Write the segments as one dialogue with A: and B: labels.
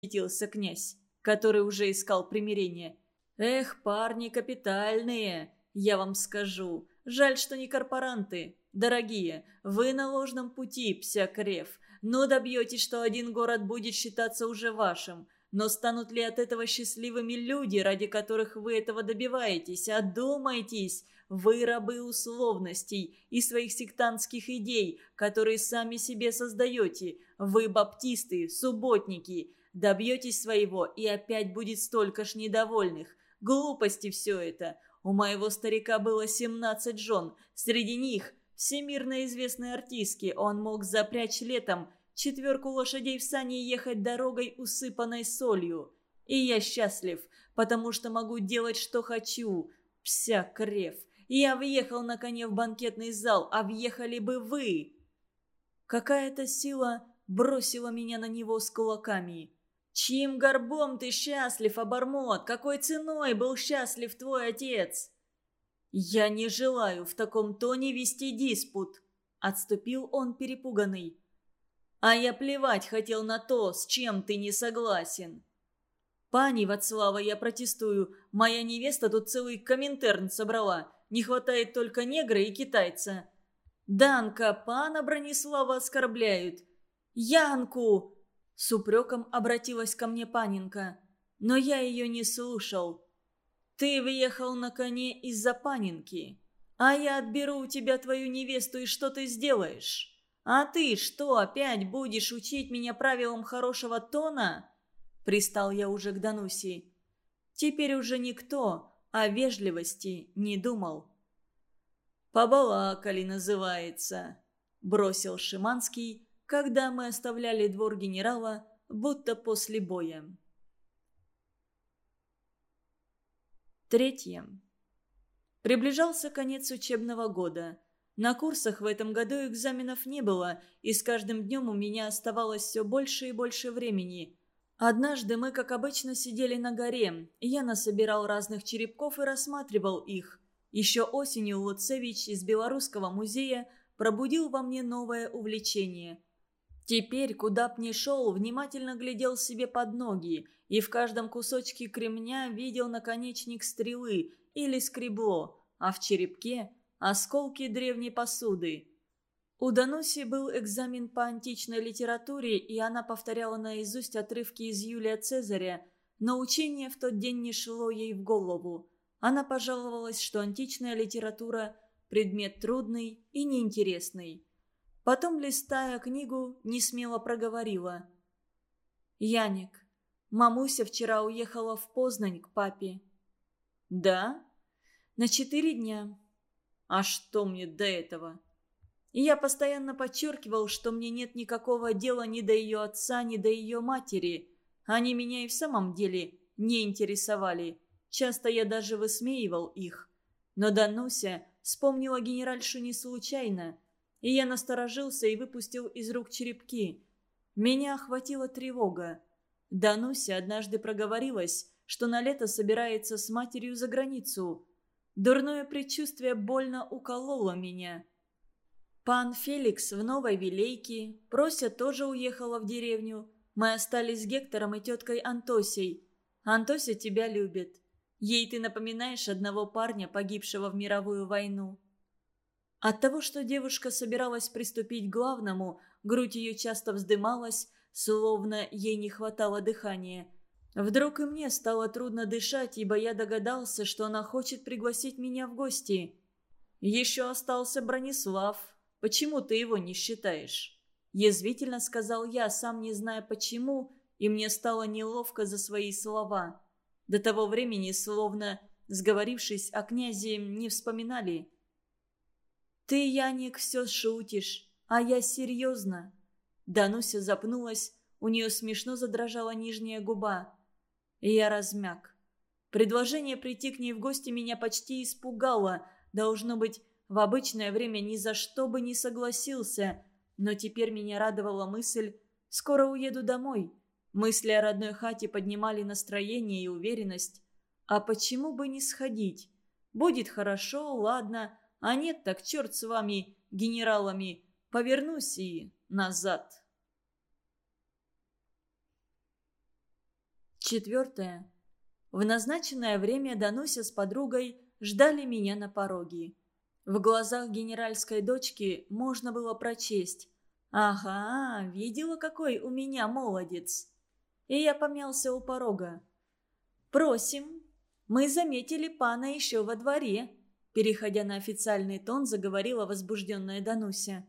A: восхитился князь, который уже искал примирение. «Эх, парни капитальные, я вам скажу. Жаль, что не корпоранты. Дорогие, вы на ложном пути, псякрев. Но добьетесь, что один город будет считаться уже вашим. Но станут ли от этого счастливыми люди, ради которых вы этого добиваетесь? Одумайтесь! Вы рабы условностей и своих сектантских идей, которые сами себе создаете. Вы баптисты, субботники. Добьетесь своего, и опять будет столько ж недовольных. Глупости все это. У моего старика было 17 жен. Среди них всемирно известные артистки. Он мог запрячь летом четверку лошадей в сани и ехать дорогой, усыпанной солью. И я счастлив, потому что могу делать, что хочу. Пся крев. Я въехал на коне в банкетный зал, а въехали бы вы. Какая-то сила бросила меня на него с кулаками. «Чьим горбом ты счастлив, обормот? Какой ценой был счастлив твой отец?» «Я не желаю в таком тоне вести диспут», — отступил он перепуганный. А я плевать хотел на то, с чем ты не согласен. Пани Вацлава, я протестую. Моя невеста тут целый коминтерн собрала. Не хватает только негра и китайца. Данка, пана Бронислава оскорбляют. Янку! С упреком обратилась ко мне панинка. Но я ее не слушал. Ты въехал на коне из-за панинки. А я отберу у тебя твою невесту, и что ты сделаешь? «А ты что, опять будешь учить меня правилам хорошего тона?» Пристал я уже к Дануси. Теперь уже никто о вежливости не думал. «Побалакали, называется», — бросил Шиманский, когда мы оставляли двор генерала, будто после боя. Третье. Приближался конец учебного года — на курсах в этом году экзаменов не было, и с каждым днем у меня оставалось все больше и больше времени. Однажды мы, как обычно, сидели на горе. Я насобирал разных черепков и рассматривал их. Еще осенью Луцевич из Белорусского музея пробудил во мне новое увлечение. Теперь, куда б ни шел, внимательно глядел себе под ноги и в каждом кусочке кремня видел наконечник стрелы или скребло, а в черепке осколки древней посуды. У Дануси был экзамен по античной литературе, и она повторяла наизусть отрывки из Юлия Цезаря, но учение в тот день не шло ей в голову. Она пожаловалась, что античная литература – предмет трудный и неинтересный. Потом, листая книгу, не смело проговорила. «Яник, мамуся вчера уехала в Познань к папе». «Да?» «На четыре дня. А что мне до этого? И я постоянно подчеркивал, что мне нет никакого дела ни до ее отца, ни до ее матери. Они меня и в самом деле не интересовали. Часто я даже высмеивал их. Но Дануся вспомнила генеральшу не случайно. И я насторожился и выпустил из рук черепки. Меня охватила тревога. Дануся однажды проговорилась, что на лето собирается с матерью за границу. Дурное предчувствие больно укололо меня. Пан Феликс в Новой Вилейке, Прося тоже уехала в деревню. Мы остались с Гектором и теткой Антосей. Антося тебя любит. Ей ты напоминаешь одного парня, погибшего в мировую войну. От того, что девушка собиралась приступить к главному, грудь ее часто вздымалась, словно ей не хватало дыхания – Вдруг и мне стало трудно дышать, ибо я догадался, что она хочет пригласить меня в гости. «Еще остался Бронислав. Почему ты его не считаешь?» Язвительно сказал я, сам не зная почему, и мне стало неловко за свои слова. До того времени, словно сговорившись о князе, не вспоминали. «Ты, Яник, все шутишь, а я серьезно». Дануся запнулась, у нее смешно задрожала нижняя губа я размяк. Предложение прийти к ней в гости меня почти испугало. Должно быть, в обычное время ни за что бы не согласился. Но теперь меня радовала мысль «скоро уеду домой». Мысли о родной хате поднимали настроение и уверенность. А почему бы не сходить? Будет хорошо, ладно, а нет, так черт с вами, генералами. Повернусь и назад. Четвертое. В назначенное время Дануся с подругой ждали меня на пороге. В глазах генеральской дочки можно было прочесть «Ага, видела, какой у меня молодец!» И я помялся у порога. «Просим, мы заметили пана еще во дворе», переходя на официальный тон, заговорила возбужденная Дануся.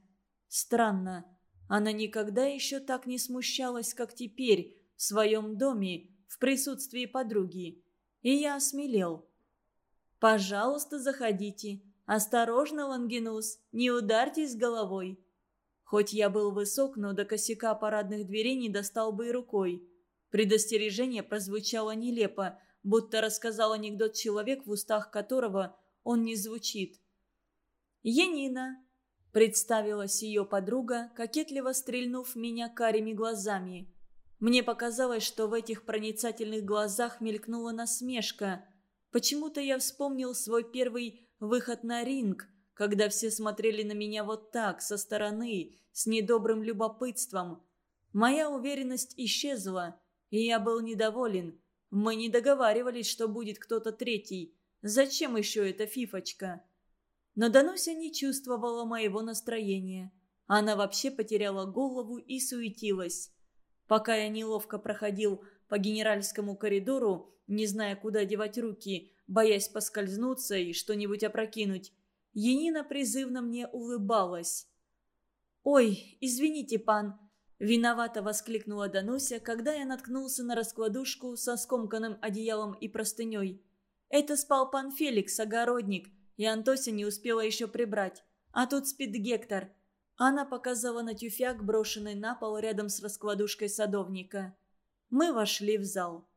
A: «Странно, она никогда еще так не смущалась, как теперь, в своем доме, в присутствии подруги. И я осмелел. «Пожалуйста, заходите. Осторожно, Лангенус, не ударьтесь головой». Хоть я был высок, но до косяка парадных дверей не достал бы и рукой. Предостережение прозвучало нелепо, будто рассказал анекдот человек, в устах которого он не звучит. «Янина», — представилась ее подруга, кокетливо стрельнув меня карими глазами. Мне показалось, что в этих проницательных глазах мелькнула насмешка. Почему-то я вспомнил свой первый выход на ринг, когда все смотрели на меня вот так, со стороны, с недобрым любопытством. Моя уверенность исчезла, и я был недоволен. Мы не договаривались, что будет кто-то третий. Зачем еще эта фифочка? Но Дануся не чувствовала моего настроения. Она вообще потеряла голову и суетилась. Пока я неловко проходил по генеральскому коридору, не зная, куда девать руки, боясь поскользнуться и что-нибудь опрокинуть, Енина призывно мне улыбалась. «Ой, извините, пан!» – виновато воскликнула Дануся, когда я наткнулся на раскладушку со скомканным одеялом и простыней. «Это спал пан Феликс, огородник, и Антося не успела еще прибрать. А тут спит Гектор». Она показала на тюфяк, брошенный на пол рядом с раскладушкой садовника. Мы вошли в зал.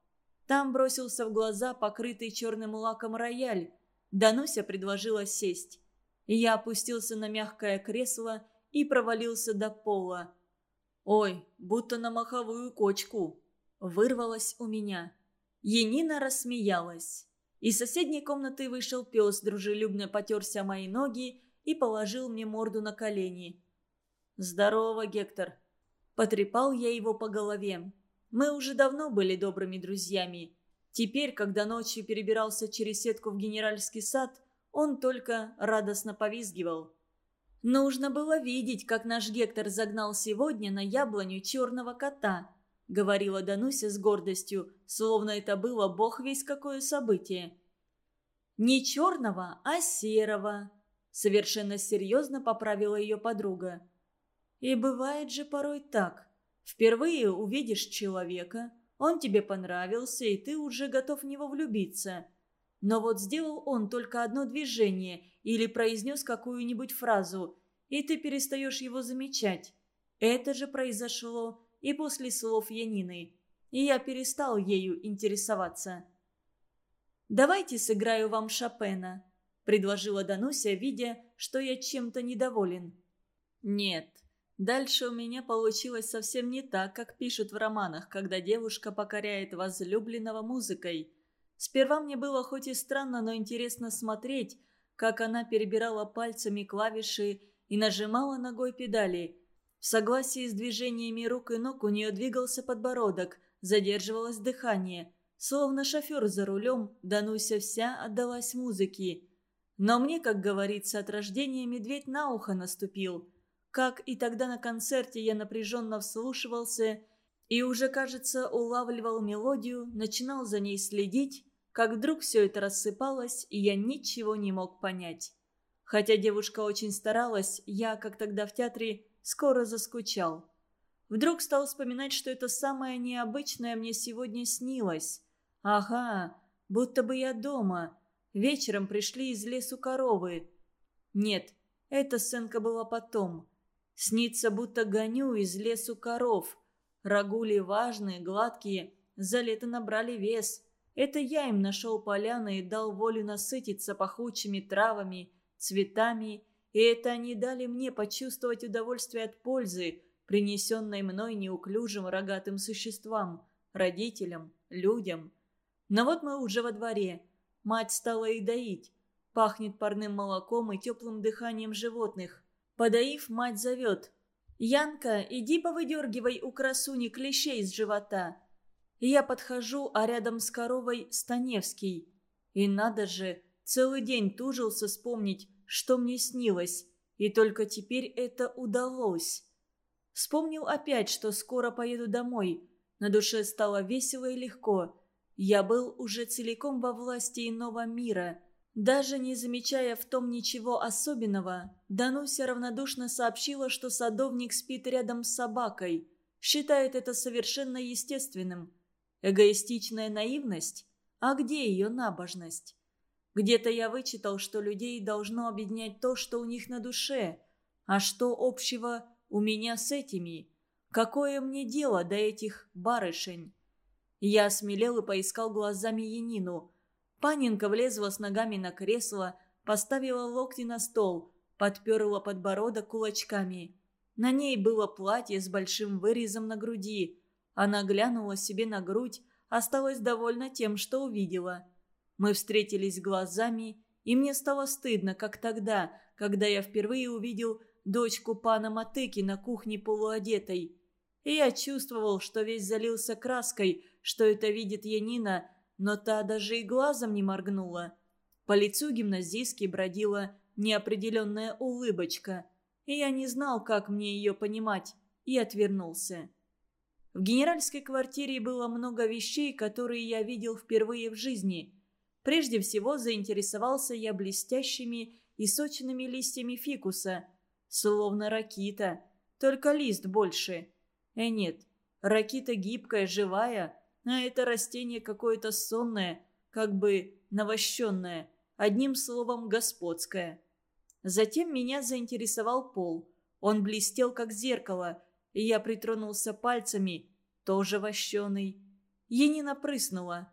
A: Там бросился в глаза покрытый черным лаком рояль. Дануся предложила сесть. Я опустился на мягкое кресло и провалился до пола. «Ой, будто на маховую кочку!» Вырвалось у меня. Енина рассмеялась. Из соседней комнаты вышел пес, дружелюбно потерся мои ноги и положил мне морду на колени. «Здорово, Гектор!» Потрепал я его по голове. Мы уже давно были добрыми друзьями. Теперь, когда ночью перебирался через сетку в генеральский сад, он только радостно повизгивал. «Нужно было видеть, как наш Гектор загнал сегодня на яблоню черного кота», — говорила Дануся с гордостью, словно это было бог весь какое событие. «Не черного, а серого», — совершенно серьезно поправила ее подруга. «И бывает же порой так. Впервые увидишь человека, он тебе понравился, и ты уже готов в него влюбиться. Но вот сделал он только одно движение или произнес какую-нибудь фразу, и ты перестаешь его замечать. Это же произошло и после слов Янины, и я перестал ею интересоваться. «Давайте сыграю вам Шопена», — предложила Дануся, видя, что я чем-то недоволен. «Нет, дальше у меня получилось совсем не так, как пишут в романах, когда девушка покоряет возлюбленного музыкой». Сперва мне было хоть и странно, но интересно смотреть, как она перебирала пальцами клавиши и нажимала ногой педали. В согласии с движениями рук и ног у нее двигался подбородок, задерживалось дыхание. Словно шофер за рулем, Дануся вся отдалась музыке. Но мне, как говорится, от рождения медведь на ухо наступил. Как и тогда на концерте я напряженно вслушивался и уже, кажется, улавливал мелодию, начинал за ней следить, как вдруг все это рассыпалось, и я ничего не мог понять. Хотя девушка очень старалась, я, как тогда в театре, скоро заскучал. Вдруг стал вспоминать, что это самое необычное мне сегодня снилось. Ага, будто бы я дома. Вечером пришли из лесу коровы. Нет, эта сценка была потом. Снится, будто гоню из лесу коров. Рагули важные, гладкие, за лето набрали вес. Это я им нашел поляны и дал волю насытиться пахучими травами, цветами, и это они дали мне почувствовать удовольствие от пользы, принесенной мной неуклюжим рогатым существам, родителям, людям. Но вот мы уже во дворе. Мать стала и доить. Пахнет парным молоком и теплым дыханием животных. Подоив, мать зовет. «Янка, иди повыдергивай у красуни клещей из живота». Я подхожу, а рядом с коровой Станевский. И надо же, целый день тужился вспомнить, что мне снилось. И только теперь это удалось. Вспомнил опять, что скоро поеду домой. На душе стало весело и легко. Я был уже целиком во власти иного мира. Даже не замечая в том ничего особенного, Дануся равнодушно сообщила, что садовник спит рядом с собакой. Считает это совершенно естественным. Эгоистичная наивность? А где ее набожность? Где-то я вычитал, что людей должно объединять то, что у них на душе. А что общего у меня с этими? Какое мне дело до этих барышень? Я осмелел и поискал глазами Янину. Паненка влезла с ногами на кресло, поставила локти на стол, подперла подбородок кулачками. На ней было платье с большим вырезом на груди. Она глянула себе на грудь, осталась довольна тем, что увидела. Мы встретились глазами, и мне стало стыдно, как тогда, когда я впервые увидел дочку пана Матыки на кухне полуодетой. И я чувствовал, что весь залился краской, что это видит Янина, но та даже и глазом не моргнула. По лицу гимназистки бродила неопределенная улыбочка, и я не знал, как мне ее понимать, и отвернулся. В генеральской квартире было много вещей, которые я видел впервые в жизни. Прежде всего заинтересовался я блестящими и сочными листьями фикуса, словно ракита, только лист больше. Э нет, ракита гибкая, живая, а это растение какое-то сонное, как бы навощенное, одним словом господское. Затем меня заинтересовал пол. Он блестел, как зеркало, и я притронулся пальцами, тоже вощеный. Енина прыснула.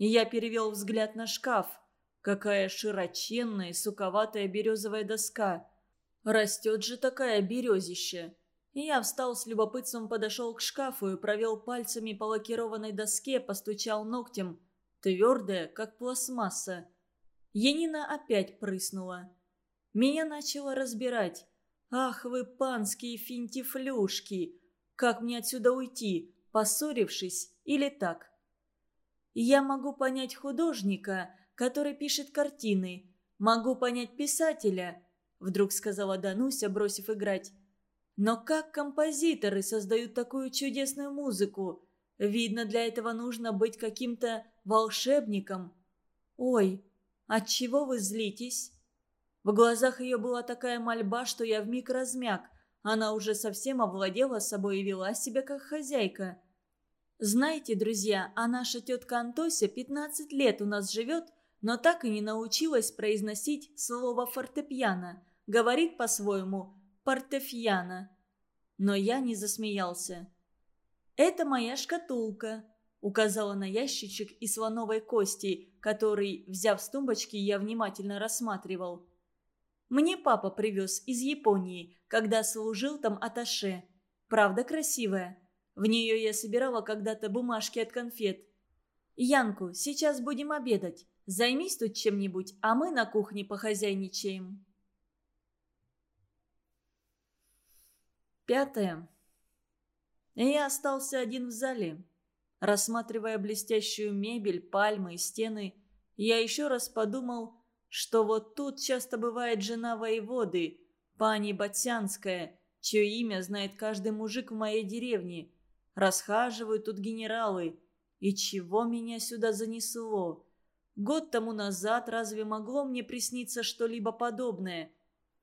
A: И я перевел взгляд на шкаф. Какая широченная, суковатая березовая доска. Растет же такая березища. И я встал с любопытством, подошел к шкафу и провел пальцами по лакированной доске, постучал ногтем. Твердая, как пластмасса. Енина опять прыснула. Меня начало разбирать. «Ах вы, панские финтифлюшки! Как мне отсюда уйти, поссорившись или так?» «Я могу понять художника, который пишет картины. Могу понять писателя», — вдруг сказала Дануся, бросив играть. Но как композиторы создают такую чудесную музыку? Видно, для этого нужно быть каким-то волшебником. Ой, от чего вы злитесь? В глазах ее была такая мольба, что я вмиг размяк. Она уже совсем овладела собой и вела себя как хозяйка. Знаете, друзья, а наша тетка Антося 15 лет у нас живет, но так и не научилась произносить слово «фортепиано». Говорит по-своему «портефьяно». Но я не засмеялся. «Это моя шкатулка», — указала на ящичек из слоновой кости, который, взяв с тумбочки, я внимательно рассматривал. «Мне папа привез из Японии, когда служил там аташе. Правда красивая? В нее я собирала когда-то бумажки от конфет. Янку, сейчас будем обедать. Займись тут чем-нибудь, а мы на кухне похозяйничаем». Пятое. Я остался один в зале. Рассматривая блестящую мебель, пальмы и стены, я еще раз подумал, что вот тут часто бывает жена воеводы, пани Батянская, чье имя знает каждый мужик в моей деревне. Расхаживают тут генералы. И чего меня сюда занесло? Год тому назад разве могло мне присниться что-либо подобное?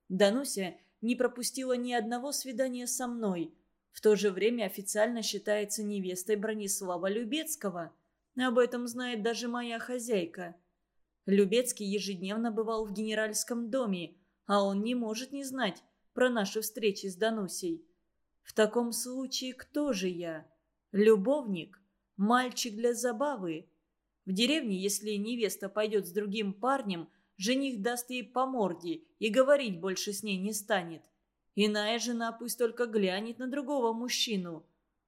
A: Дануся не пропустила ни одного свидания со мной. В то же время официально считается невестой Бронислава Любецкого. Об этом знает даже моя хозяйка. Любецкий ежедневно бывал в генеральском доме, а он не может не знать про наши встречи с Данусей. В таком случае кто же я? Любовник? Мальчик для забавы? В деревне, если невеста пойдет с другим парнем – жених даст ей по морде и говорить больше с ней не станет. Иная жена пусть только глянет на другого мужчину.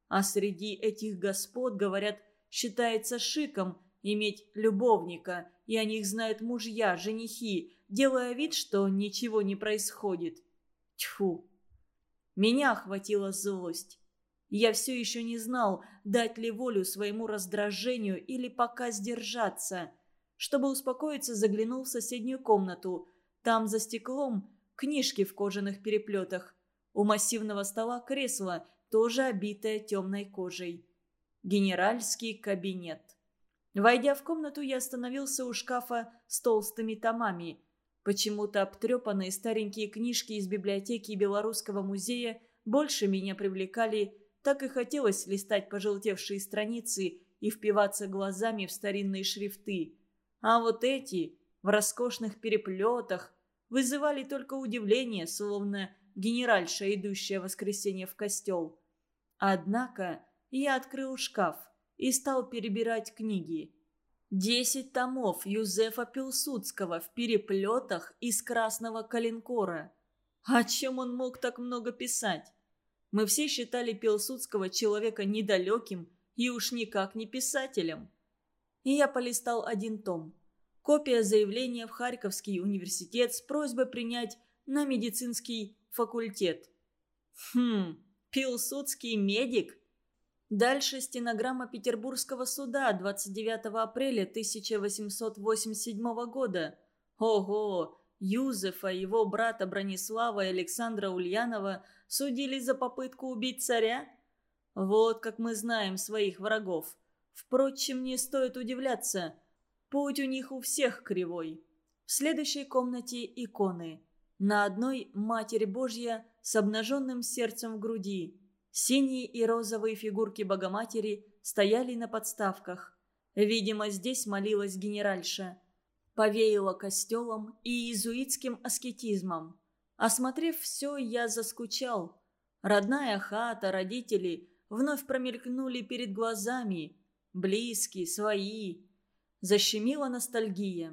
A: А среди этих господ, говорят, считается шиком иметь любовника, и о них знают мужья, женихи, делая вид, что ничего не происходит. Тьфу! Меня охватила злость. Я все еще не знал, дать ли волю своему раздражению или пока сдержаться. Чтобы успокоиться, заглянул в соседнюю комнату. Там за стеклом книжки в кожаных переплетах. У массивного стола кресло, тоже обитое темной кожей. Генеральский кабинет. Войдя в комнату, я остановился у шкафа с толстыми томами. Почему-то обтрепанные старенькие книжки из библиотеки Белорусского музея больше меня привлекали, так и хотелось листать пожелтевшие страницы и впиваться глазами в старинные шрифты. А вот эти, в роскошных переплетах, вызывали только удивление, словно генеральша, идущая воскресенье в костел. Однако я открыл шкаф и стал перебирать книги. Десять томов Юзефа Пилсудского в переплетах из красного калинкора. О чем он мог так много писать? Мы все считали Пилсудского человека недалеким и уж никак не писателем. И я полистал один том. Копия заявления в Харьковский университет с просьбой принять на медицинский факультет. Хм, Пилсудский медик? Дальше стенограмма Петербургского суда 29 апреля 1887 года. Ого! Юзефа, его брата Бронислава и Александра Ульянова судили за попытку убить царя? Вот как мы знаем своих врагов. Впрочем, не стоит удивляться. Путь у них у всех кривой. В следующей комнате иконы. На одной Матерь Божья с обнаженным сердцем в груди. Синие и розовые фигурки Богоматери стояли на подставках. Видимо, здесь молилась генеральша повеяло костелом и иезуитским аскетизмом. Осмотрев все, я заскучал. Родная хата, родители вновь промелькнули перед глазами. Близкие, свои. Защемила ностальгия.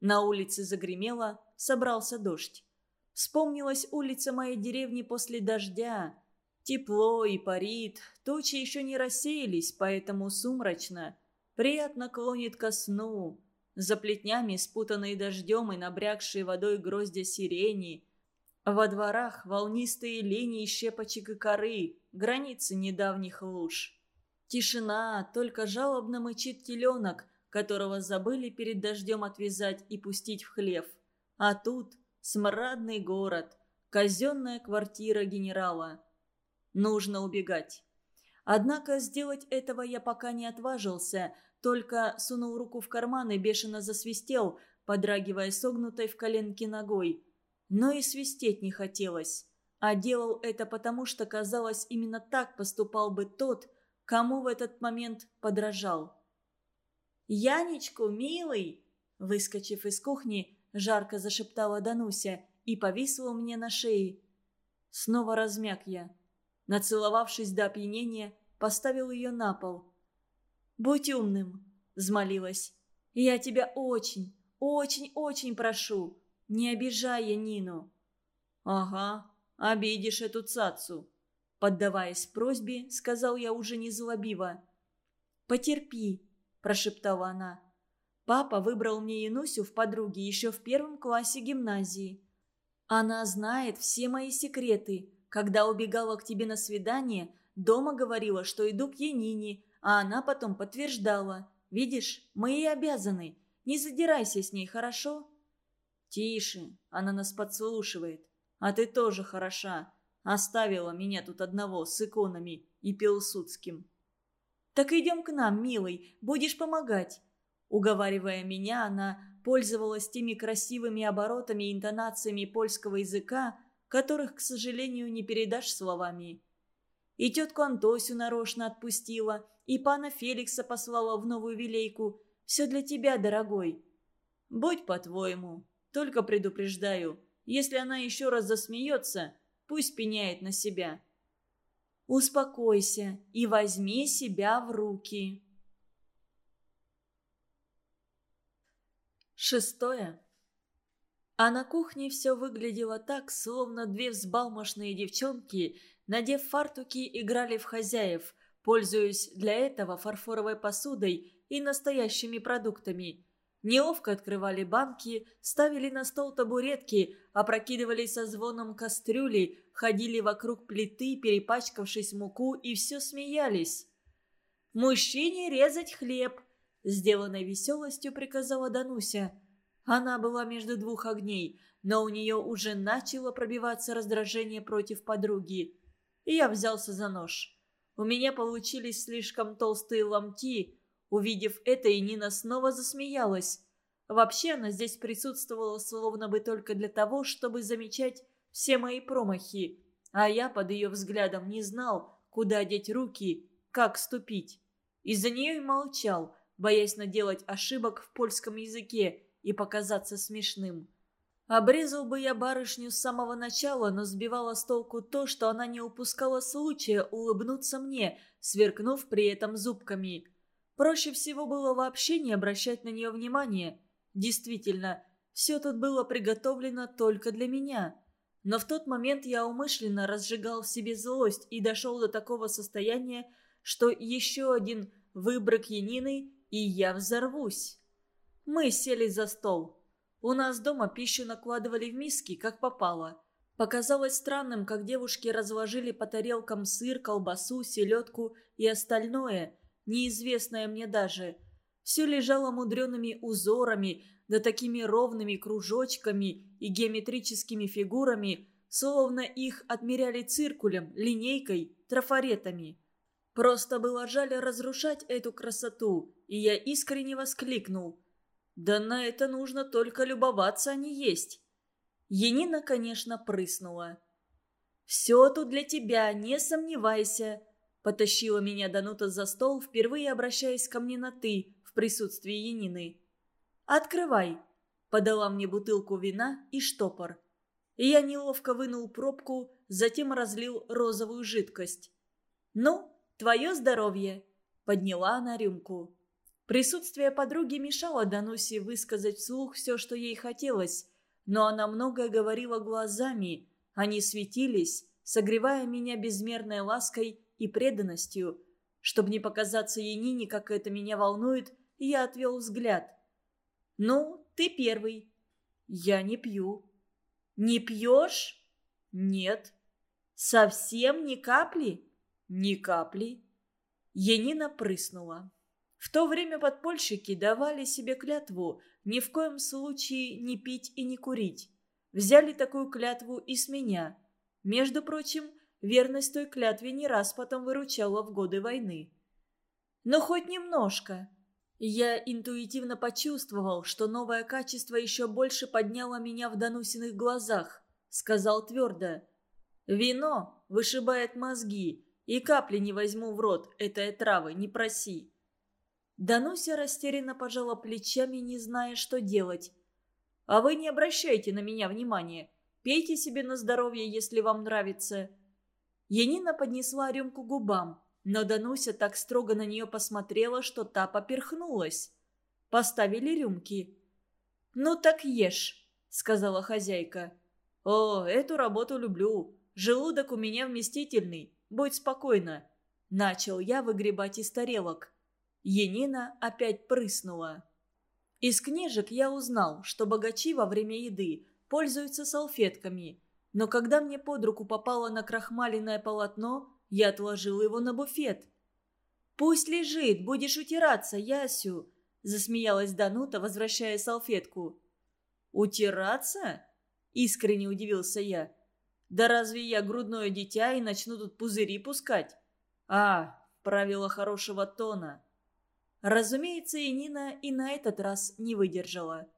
A: На улице загремело, собрался дождь. Вспомнилась улица моей деревни после дождя. Тепло и парит, тучи еще не рассеялись, поэтому сумрачно. Приятно клонит ко сну. За плетнями, спутанные дождем и набрякшие водой гроздья сирени. Во дворах волнистые линии щепочек и коры, границы недавних луж. Тишина, только жалобно мычит теленок, которого забыли перед дождем отвязать и пустить в хлев. А тут смрадный город, казенная квартира генерала. Нужно убегать. Однако сделать этого я пока не отважился – только сунул руку в карман и бешено засвистел, подрагивая согнутой в коленке ногой. Но и свистеть не хотелось. А делал это потому, что, казалось, именно так поступал бы тот, кому в этот момент подражал. «Янечку, милый!» Выскочив из кухни, жарко зашептала Дануся и повисла меня на шее. Снова размяк я. Нацеловавшись до опьянения, поставил ее на пол – «Будь умным», — взмолилась. «Я тебя очень, очень-очень прошу, не обижай я Нину». «Ага, обидишь эту цацу», — поддаваясь просьбе, сказал я уже не злобиво. «Потерпи», — прошептала она. «Папа выбрал мне Янусю в подруге еще в первом классе гимназии. Она знает все мои секреты. Когда убегала к тебе на свидание, дома говорила, что иду к Янине, а она потом подтверждала. «Видишь, мы ей обязаны. Не задирайся с ней, хорошо?» «Тише, она нас подслушивает. А ты тоже хороша. Оставила меня тут одного с иконами и Пилсудским». «Так идем к нам, милый, будешь помогать». Уговаривая меня, она пользовалась теми красивыми оборотами и интонациями польского языка, которых, к сожалению, не передашь словами. И тетку Антосю нарочно отпустила, и пана Феликса послала в новую вилейку. Все для тебя, дорогой. Будь по-твоему. Только предупреждаю, если она еще раз засмеется, пусть пеняет на себя. Успокойся и возьми себя в руки. Шестое. А на кухне все выглядело так, словно две взбалмошные девчонки, надев фартуки, играли в хозяев, пользуясь для этого фарфоровой посудой и настоящими продуктами. Неловко открывали банки, ставили на стол табуретки, опрокидывали со звоном кастрюли, ходили вокруг плиты, перепачкавшись муку, и все смеялись. «Мужчине резать хлеб!» – сделанной веселостью приказала Дануся. Она была между двух огней, но у нее уже начало пробиваться раздражение против подруги. И я взялся за нож. У меня получились слишком толстые ломти. Увидев это, и Нина снова засмеялась. Вообще она здесь присутствовала словно бы только для того, чтобы замечать все мои промахи. А я под ее взглядом не знал, куда деть руки, как ступить. Из-за нее и молчал, боясь наделать ошибок в польском языке и показаться смешным. Обрезал бы я барышню с самого начала, но сбивало с толку то, что она не упускала случая улыбнуться мне, сверкнув при этом зубками. Проще всего было вообще не обращать на нее внимания. Действительно, все тут было приготовлено только для меня. Но в тот момент я умышленно разжигал в себе злость и дошел до такого состояния, что еще один выброк Янины, и я взорвусь. Мы сели за стол. У нас дома пищу накладывали в миски, как попало. Показалось странным, как девушки разложили по тарелкам сыр, колбасу, селедку и остальное, неизвестное мне даже. Все лежало мудреными узорами, да такими ровными кружочками и геометрическими фигурами, словно их отмеряли циркулем, линейкой, трафаретами. Просто было жаль разрушать эту красоту, и я искренне воскликнул – да на это нужно только любоваться, а не есть. Енина, конечно, прыснула. «Все тут для тебя, не сомневайся», – потащила меня Данута за стол, впервые обращаясь ко мне на «ты» в присутствии Янины. «Открывай», – подала мне бутылку вина и штопор. Я неловко вынул пробку, затем разлил розовую жидкость. «Ну, твое здоровье», – подняла она рюмку. Присутствие подруги мешало Данусе высказать вслух все, что ей хотелось, но она многое говорила глазами, они светились, согревая меня безмерной лаской и преданностью. Чтобы не показаться Янине, как это меня волнует, я отвел взгляд. «Ну, ты первый». «Я не пью». «Не пьешь?» «Нет». «Совсем ни капли?» «Ни капли». Янина прыснула. В то время подпольщики давали себе клятву ни в коем случае не пить и не курить. Взяли такую клятву и с меня. Между прочим, верность той клятве не раз потом выручала в годы войны. Но хоть немножко. Я интуитивно почувствовал, что новое качество еще больше подняло меня в Данусиных глазах. Сказал твердо. «Вино вышибает мозги, и капли не возьму в рот этой травы, не проси». Дануся растерянно пожала плечами, не зная, что делать. «А вы не обращайте на меня внимания. Пейте себе на здоровье, если вам нравится». Янина поднесла рюмку губам, но Дануся так строго на нее посмотрела, что та поперхнулась. Поставили рюмки. «Ну так ешь», — сказала хозяйка. «О, эту работу люблю. Желудок у меня вместительный. Будь спокойна». Начал я выгребать из тарелок. Енина опять прыснула. Из книжек я узнал, что богачи во время еды пользуются салфетками, но когда мне под руку попало на крахмаленное полотно, я отложил его на буфет. «Пусть лежит, будешь утираться, Ясю!» – засмеялась Данута, возвращая салфетку. «Утираться?» – искренне удивился я. «Да разве я грудное дитя и начну тут пузыри пускать?» «А, правило хорошего тона!» Разумеется, и Нина и на этот раз не выдержала.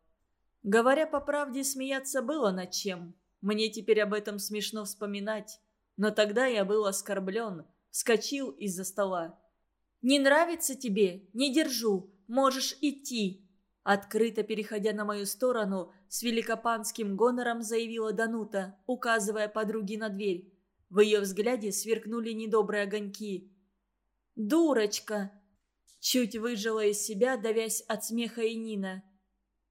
A: Говоря по правде, смеяться было над чем. Мне теперь об этом смешно вспоминать. Но тогда я был оскорблен, вскочил из-за стола. «Не нравится тебе? Не держу. Можешь идти!» Открыто переходя на мою сторону, с великопанским гонором заявила Данута, указывая подруге на дверь. В ее взгляде сверкнули недобрые огоньки. «Дурочка!» Чуть выжила из себя, давясь от смеха и Нина.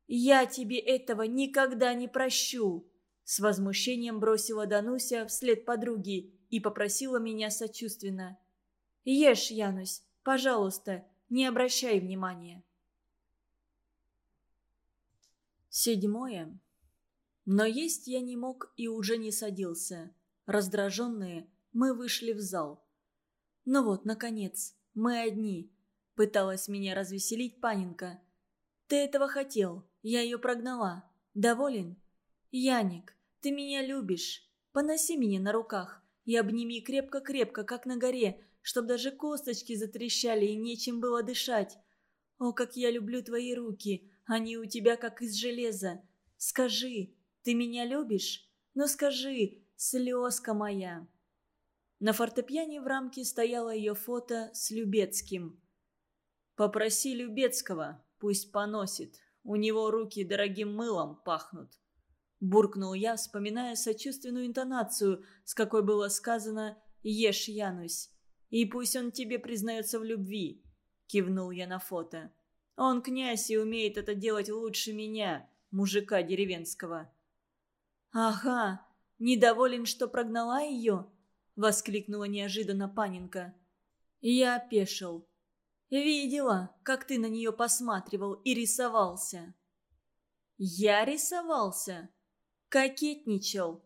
A: «Я тебе этого никогда не прощу!» С возмущением бросила Дануся вслед подруги и попросила меня сочувственно. «Ешь, Янусь, пожалуйста, не обращай внимания». Седьмое. Но есть я не мог и уже не садился. Раздраженные, мы вышли в зал. Ну вот, наконец, мы одни. Пыталась меня развеселить Паненка. Ты этого хотел, я ее прогнала. Доволен? Яник, ты меня любишь. Поноси меня на руках и обними крепко-крепко, как на горе, чтоб даже косточки затрещали и нечем было дышать. О, как я люблю твои руки, они у тебя как из железа. Скажи, ты меня любишь? Ну скажи, слезка моя». На фортепиане в рамке стояло ее фото с Любецким. «Попроси Любецкого, пусть поносит. У него руки дорогим мылом пахнут». Буркнул я, вспоминая сочувственную интонацию, с какой было сказано «Ешь, Янусь». «И пусть он тебе признается в любви», — кивнул я на фото. «Он князь и умеет это делать лучше меня, мужика деревенского». «Ага, недоволен, что прогнала ее?» — воскликнула неожиданно Паненка. Я опешил. «Видела, как ты на нее посматривал и рисовался». «Я рисовался?» «Кокетничал».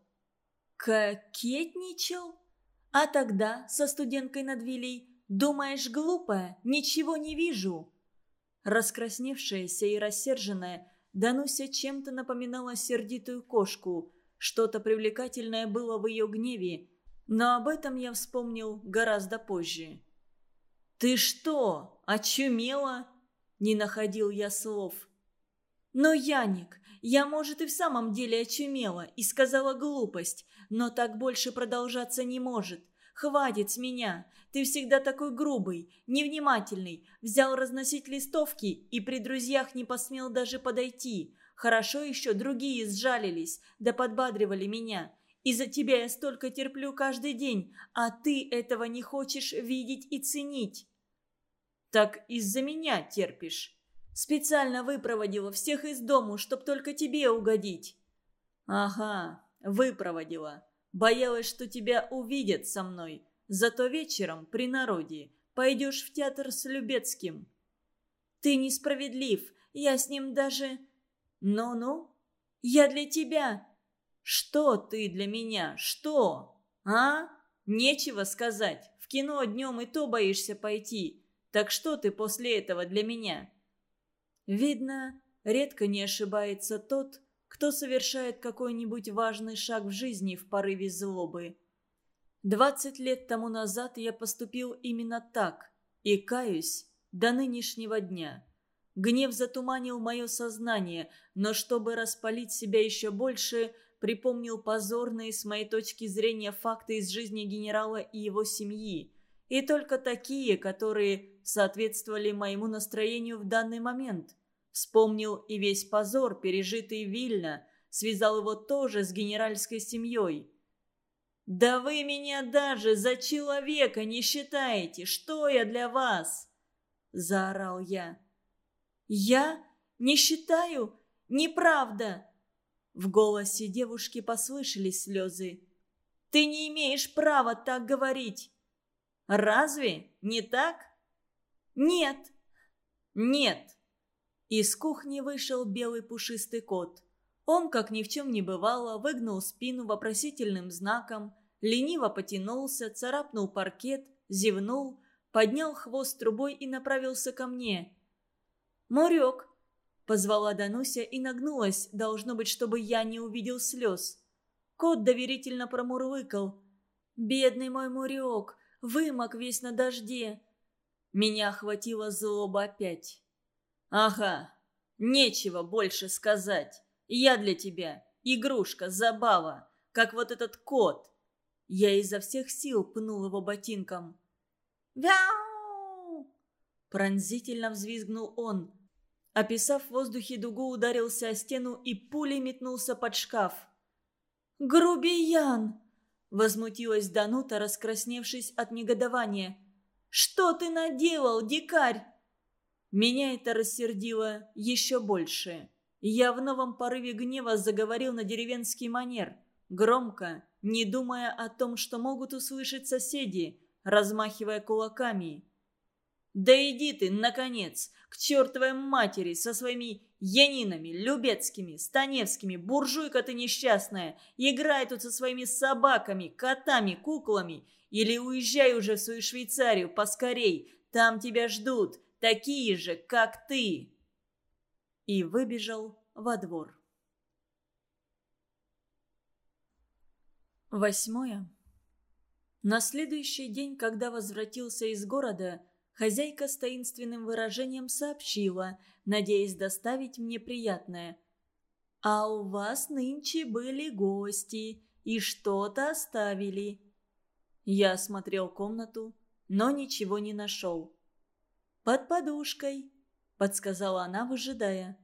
A: «Кокетничал?» А тогда со студенткой над Вилей «Думаешь, глупая? Ничего не вижу!» Раскрасневшаяся и рассерженная, Дануся чем-то напоминала сердитую кошку. Что-то привлекательное было в ее гневе, но об этом я вспомнил гораздо позже. «Ты что, очумела?» Не находил я слов. «Но, Яник, я, может, и в самом деле очумела и сказала глупость, но так больше продолжаться не может. Хватит с меня. Ты всегда такой грубый, невнимательный. Взял разносить листовки и при друзьях не посмел даже подойти. Хорошо еще другие сжалились, да подбадривали меня. Из-за тебя я столько терплю каждый день, а ты этого не хочешь видеть и ценить. Так из-за меня терпишь. Специально выпроводила всех из дому, чтоб только тебе угодить». «Ага, выпроводила. Боялась, что тебя увидят со мной. Зато вечером, при народе, пойдешь в театр с Любецким». «Ты несправедлив. Я с ним даже...» «Ну-ну, я для тебя...» «Что ты для меня? Что? А? Нечего сказать. В кино днем и то боишься пойти. Так что ты после этого для меня?» Видно, редко не ошибается тот, кто совершает какой-нибудь важный шаг в жизни в порыве злобы. Двадцать лет тому назад я поступил именно так и каюсь до нынешнего дня. Гнев затуманил мое сознание, но чтобы распалить себя еще больше, припомнил позорные с моей точки зрения факты из жизни генерала и его семьи. И только такие, которые соответствовали моему настроению в данный момент. Вспомнил и весь позор, пережитый Вильно, связал его тоже с генеральской семьей. «Да вы меня даже за человека не считаете! Что я для вас?» – заорал я. «Я? Не считаю? Неправда!» В голосе девушки послышались слезы. «Ты не имеешь права так говорить!» «Разве? Не так?» «Нет!» «Нет!» Из кухни вышел белый пушистый кот. Он, как ни в чем не бывало, выгнул спину вопросительным знаком, лениво потянулся, царапнул паркет, зевнул, поднял хвост трубой и направился ко мне. «Мурек!» – позвала Дануся и нагнулась, должно быть, чтобы я не увидел слез. Кот доверительно промурлыкал. «Бедный мой Мурек! Вымок весь на дожде!» Меня охватила злоба опять. «Ага, нечего больше сказать. Я для тебя игрушка, забава, как вот этот кот». Я изо всех сил пнул его ботинком. «Вяу!» Пронзительно взвизгнул он. Описав в воздухе дугу, ударился о стену и пулей метнулся под шкаф. «Грубиян!» Возмутилась Данута, раскрасневшись от негодования. «Что ты наделал, дикарь?» Меня это рассердило еще больше. Я в новом порыве гнева заговорил на деревенский манер, громко, не думая о том, что могут услышать соседи, размахивая кулаками. Да иди ты, наконец, к чертовой матери со своими Янинами, Любецкими, Станевскими, буржуйка ты несчастная. Играй тут со своими собаками, котами, куклами. Или уезжай уже в свою Швейцарию поскорей. Там тебя ждут, такие же, как ты. И выбежал во двор. Восьмое. На следующий день, когда возвратился из города, хозяйка с таинственным выражением сообщила, надеясь доставить мне приятное. «А у вас нынче были гости и что-то оставили». Я осмотрел комнату, но ничего не нашел. «Под подушкой», — подсказала она, выжидая.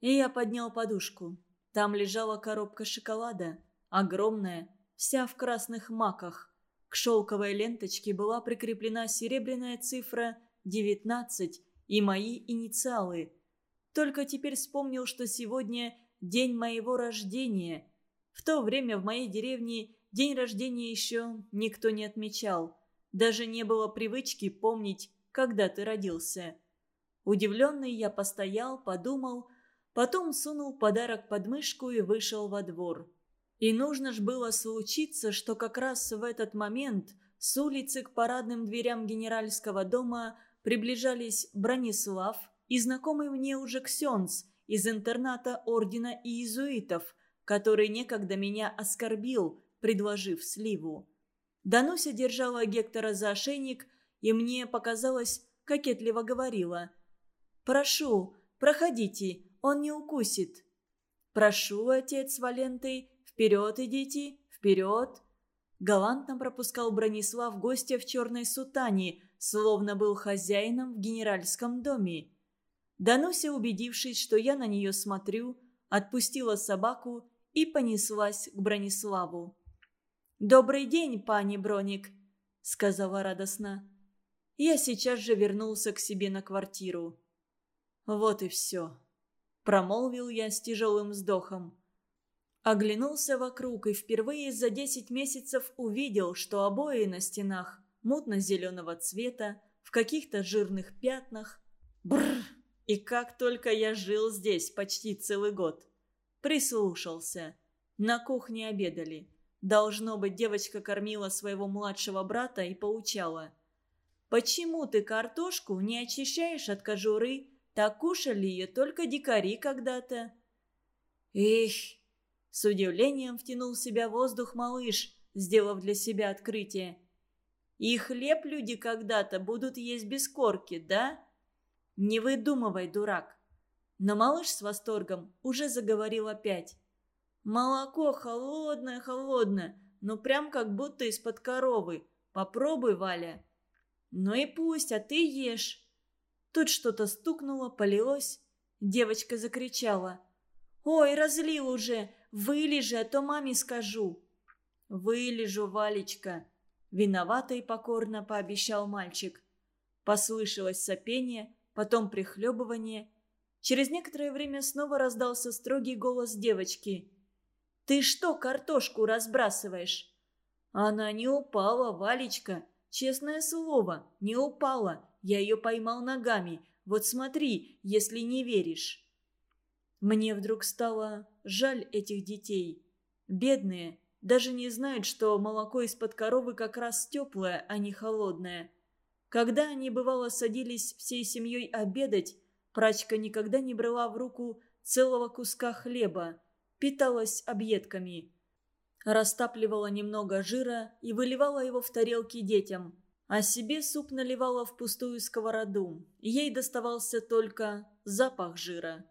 A: И я поднял подушку. Там лежала коробка шоколада, огромная, вся в красных маках. К шелковой ленточке была прикреплена серебряная цифра 19 и мои инициалы. Только теперь вспомнил, что сегодня день моего рождения. В то время в моей деревне день рождения еще никто не отмечал. Даже не было привычки помнить, когда ты родился. Удивленный я постоял, подумал, потом сунул подарок под мышку и вышел во двор. И нужно ж было случиться, что как раз в этот момент с улицы к парадным дверям генеральского дома приближались Бронислав и знакомый мне уже Ксенц из интерната ордена иезуитов, который некогда меня оскорбил, предложив сливу. Дануся держала Гектора за ошейник, и мне показалось, кокетливо говорила. «Прошу, проходите, он не укусит». «Прошу, отец Валенты, «Вперед идите! Вперед!» Галантно пропускал Бронислав гостя в черной сутане, словно был хозяином в генеральском доме. Дануся, убедившись, что я на нее смотрю, отпустила собаку и понеслась к Брониславу. «Добрый день, пани Броник», — сказала радостно. Я сейчас же вернулся к себе на квартиру. «Вот и все», — промолвил я с тяжелым вздохом. Оглянулся вокруг и впервые за десять месяцев увидел, что обои на стенах мутно-зеленого цвета, в каких-то жирных пятнах. Бррр! И как только я жил здесь почти целый год. Прислушался. На кухне обедали. Должно быть, девочка кормила своего младшего брата и поучала. «Почему ты картошку не очищаешь от кожуры? Так кушали ее только дикари когда-то». «Эх, с удивлением втянул в себя воздух малыш, сделав для себя открытие. «И хлеб люди когда-то будут есть без корки, да?» «Не выдумывай, дурак!» Но малыш с восторгом уже заговорил опять. «Молоко холодное-холодное, ну прям как будто из-под коровы. Попробуй, Валя». «Ну и пусть, а ты ешь». Тут что-то стукнуло, полилось. Девочка закричала. «Ой, разлил уже! Вылежи, а то маме скажу». «Вылежу, Валечка», — виновато и покорно пообещал мальчик. Послышалось сопение, потом прихлебывание. Через некоторое время снова раздался строгий голос девочки. «Ты что картошку разбрасываешь?» «Она не упала, Валечка. Честное слово, не упала. Я ее поймал ногами. Вот смотри, если не веришь». Мне вдруг стало жаль этих детей. Бедные, даже не знают, что молоко из-под коровы как раз теплое, а не холодное. Когда они, бывало, садились всей семьей обедать, прачка никогда не брала в руку целого куска хлеба, питалась объедками. Растапливала немного жира и выливала его в тарелки детям, а себе суп наливала в пустую сковороду. Ей доставался только запах жира.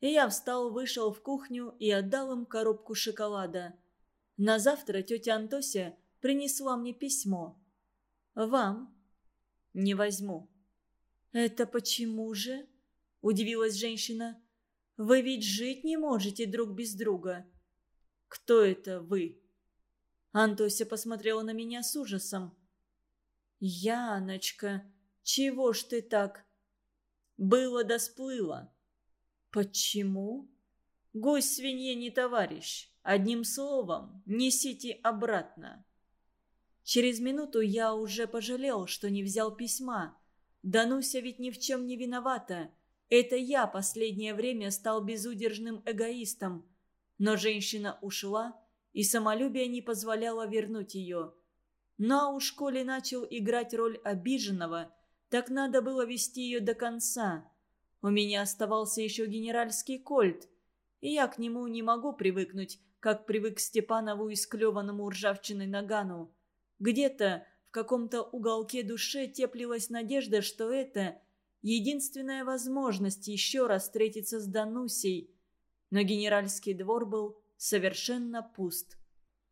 A: Я встал, вышел в кухню и отдал им коробку шоколада. На завтра тетя Антося принесла мне письмо. «Вам?» «Не возьму». «Это почему же?» – удивилась женщина. «Вы ведь жить не можете друг без друга». «Кто это вы?» Антося посмотрела на меня с ужасом. «Яночка, чего ж ты так?» «Было да сплыло», «Почему?» «Гость свинье не товарищ. Одним словом, несите обратно». Через минуту я уже пожалел, что не взял письма. Дануся ведь ни в чем не виновата. Это я последнее время стал безудержным эгоистом. Но женщина ушла, и самолюбие не позволяло вернуть ее. Ну уж коли начал играть роль обиженного, так надо было вести ее до конца. У меня оставался еще генеральский кольт, и я к нему не могу привыкнуть, как привык к Степанову исклеванному ржавчиной нагану. Где-то в каком-то уголке души теплилась надежда, что это единственная возможность еще раз встретиться с Данусей. Но генеральский двор был совершенно пуст.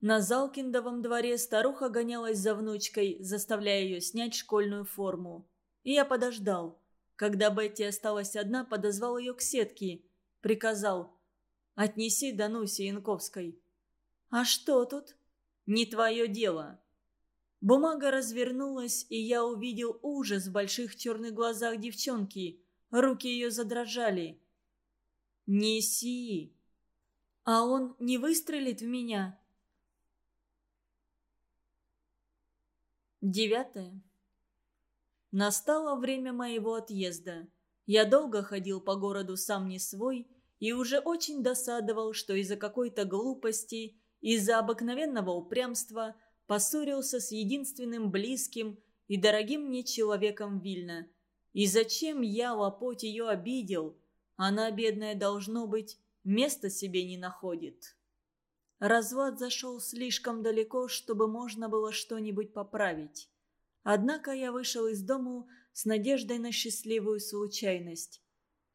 A: На Залкиндовом дворе старуха гонялась за внучкой, заставляя ее снять школьную форму. И я подождал. Когда Бетти осталась одна, подозвал ее к сетке. Приказал «Отнеси Данусе Янковской». «А что тут?» «Не твое дело». Бумага развернулась, и я увидел ужас в больших черных глазах девчонки. Руки ее задрожали. «Неси!» «А он не выстрелит в меня?» Девятое. Настало время моего отъезда. Я долго ходил по городу сам не свой и уже очень досадовал, что из-за какой-то глупости, из-за обыкновенного упрямства поссорился с единственным близким и дорогим мне человеком Вильна. И зачем я, лопоть, ее обидел? Она, бедная, должно быть, места себе не находит. Развод зашел слишком далеко, чтобы можно было что-нибудь поправить. Однако я вышел из дому с надеждой на счастливую случайность.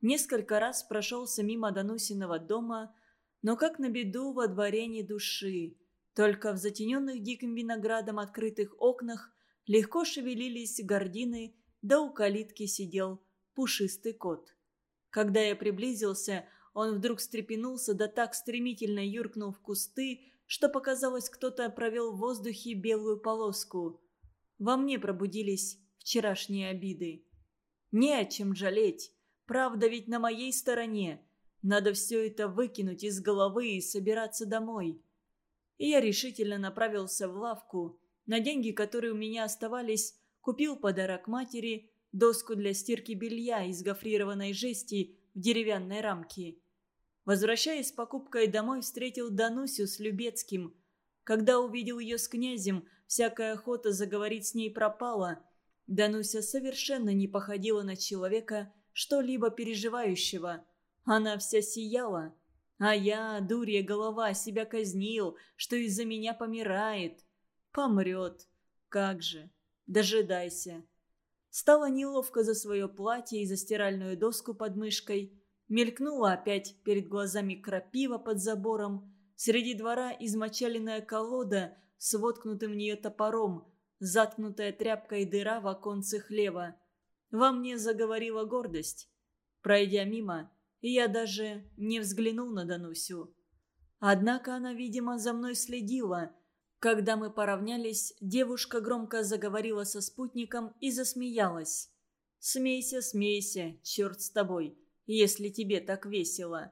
A: Несколько раз прошелся мимо Данусиного дома, но как на беду во дворе ни души. Только в затененных диким виноградом открытых окнах легко шевелились гордины, да у калитки сидел пушистый кот. Когда я приблизился, он вдруг встрепенулся, да так стремительно юркнул в кусты, что показалось, кто-то провел в воздухе белую полоску. Во мне пробудились вчерашние обиды. Не о чем жалеть. Правда ведь на моей стороне. Надо все это выкинуть из головы и собираться домой. И я решительно направился в лавку. На деньги, которые у меня оставались, купил подарок матери, доску для стирки белья из гофрированной жести в деревянной рамке. Возвращаясь с покупкой домой, встретил Данусю с Любецким. Когда увидел ее с князем, всякая охота заговорить с ней пропала. Дануся совершенно не походила на человека, что-либо переживающего. Она вся сияла. А я, дурья голова, себя казнил, что из-за меня помирает. Помрет. Как же. Дожидайся. Стало неловко за свое платье и за стиральную доску под мышкой. Мелькнула опять перед глазами крапива под забором. Среди двора измочаленная колода с воткнутым в нее топором, заткнутая тряпкой дыра в оконце хлева. Во мне заговорила гордость. Пройдя мимо, я даже не взглянул на Данусю. Однако она, видимо, за мной следила. Когда мы поравнялись, девушка громко заговорила со спутником и засмеялась. «Смейся, смейся, черт с тобой если тебе так весело».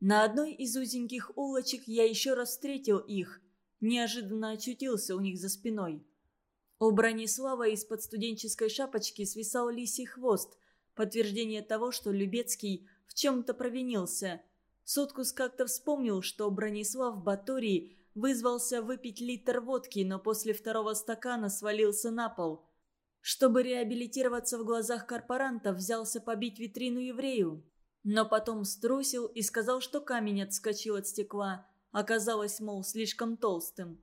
A: На одной из узеньких улочек я еще раз встретил их, неожиданно очутился у них за спиной. У Бронислава из-под студенческой шапочки свисал лисий хвост, подтверждение того, что Любецкий в чем-то провинился. Соткус как-то вспомнил, что Бронислав Баторий вызвался выпить литр водки, но после второго стакана свалился на пол – чтобы реабилитироваться в глазах корпоранта, взялся побить витрину еврею. Но потом струсил и сказал, что камень отскочил от стекла. Оказалось, мол, слишком толстым.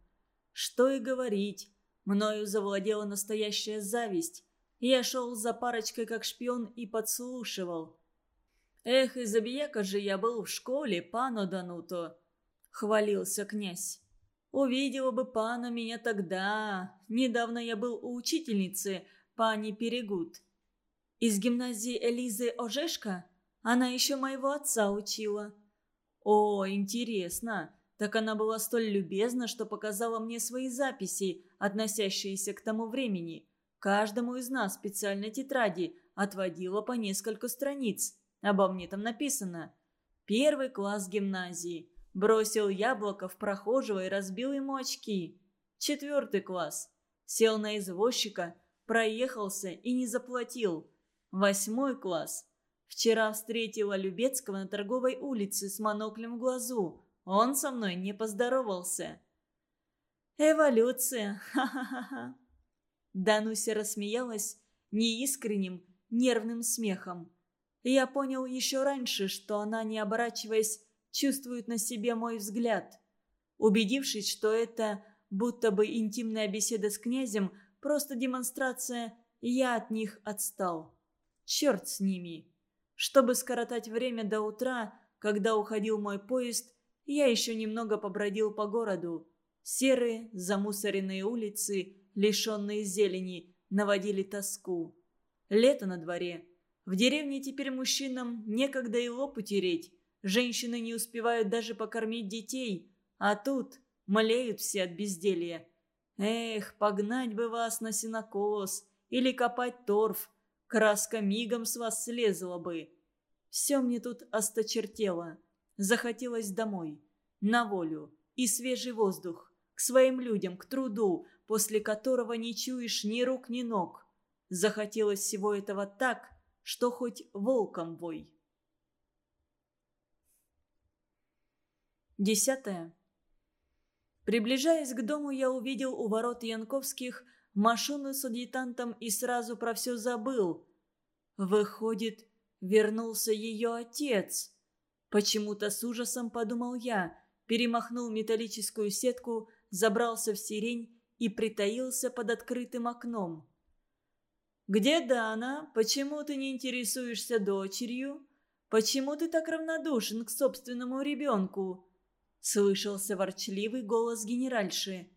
A: Что и говорить. Мною завладела настоящая зависть. Я шел за парочкой как шпион и подслушивал. «Эх, и забияка же я был в школе, пано Дануто!» — хвалился князь. Увидела бы пана меня тогда. Недавно я был у учительницы, пани Перегуд. Из гимназии Элизы Ожешка? Она еще моего отца учила. О, интересно. Так она была столь любезна, что показала мне свои записи, относящиеся к тому времени. Каждому из нас специальной тетради отводила по несколько страниц. Обо мне там написано. Первый класс гимназии. Бросил яблоко в прохожего и разбил ему очки. Четвертый класс. Сел на извозчика, проехался и не заплатил. Восьмой класс. Вчера встретила Любецкого на торговой улице с моноклем в глазу. Он со мной не поздоровался. «Эволюция! Ха-ха-ха!» Дануся рассмеялась неискренним, нервным смехом. Я понял еще раньше, что она, не оборачиваясь, чувствует на себе мой взгляд. Убедившись, что это будто бы интимная беседа с князем, просто демонстрация, я от них отстал. Черт с ними. Чтобы скоротать время до утра, когда уходил мой поезд, я еще немного побродил по городу. Серые, замусоренные улицы, лишенные зелени, наводили тоску. Лето на дворе. В деревне теперь мужчинам некогда и лоб утереть. Женщины не успевают даже покормить детей. А тут млеют все от безделья. Эх, погнать бы вас на сенокос или копать торф. Краска мигом с вас слезла бы. Все мне тут осточертело. Захотелось домой, на волю и свежий воздух, к своим людям, к труду, после которого не чуешь ни рук, ни ног. Захотелось всего этого так, что хоть волком вой. Десятое. Приближаясь к дому, я увидел у ворот Янковских машину с адъютантом и сразу про все забыл. Выходит, вернулся ее отец. Почему-то с ужасом подумал я, перемахнул металлическую сетку, забрался в сирень и притаился под открытым окном. «Где Дана? Почему ты не интересуешься дочерью? Почему ты так равнодушен к собственному ребенку?» Слышался ворчливый голос генеральши.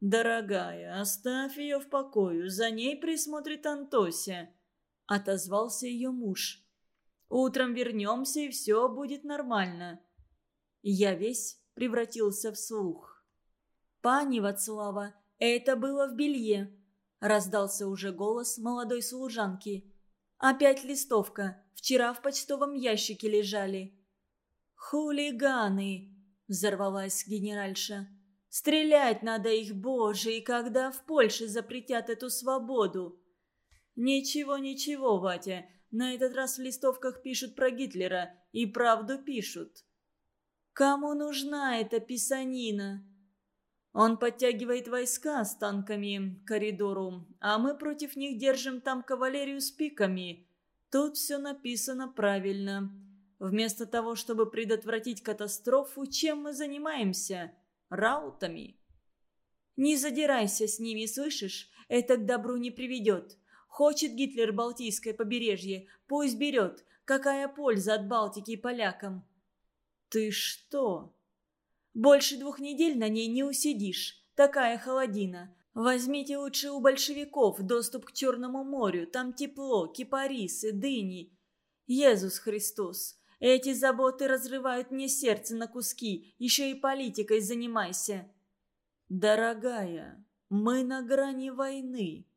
A: «Дорогая, оставь ее в покое, за ней присмотрит Антося», — отозвался ее муж. Утром вернемся, и все будет нормально». Я весь превратился в слух. «Пани Вацлава, это было в белье», — раздался уже голос молодой служанки. «Опять листовка. Вчера в почтовом ящике лежали». «Хулиганы!» — взорвалась генеральша. «Стрелять надо их, боже, и когда в Польше запретят эту свободу?» «Ничего, ничего, Ватя, на этот раз в листовках пишут про Гитлера. И правду пишут. Кому нужна эта писанина? Он подтягивает войска с танками к коридору, а мы против них держим там кавалерию с пиками. Тут все написано правильно. Вместо того, чтобы предотвратить катастрофу, чем мы занимаемся? Раутами. Не задирайся с ними, слышишь? Это к добру не приведет. Хочет Гитлер Балтийское побережье, пусть берет. Какая польза от Балтики и полякам? Ты что? Больше двух недель на ней не усидишь. Такая холодина. Возьмите лучше у большевиков доступ к Черному морю. Там тепло, кипарисы, дыни. Иисус Христос, эти заботы разрывают мне сердце на куски. Еще и политикой занимайся. Дорогая, мы на грани войны.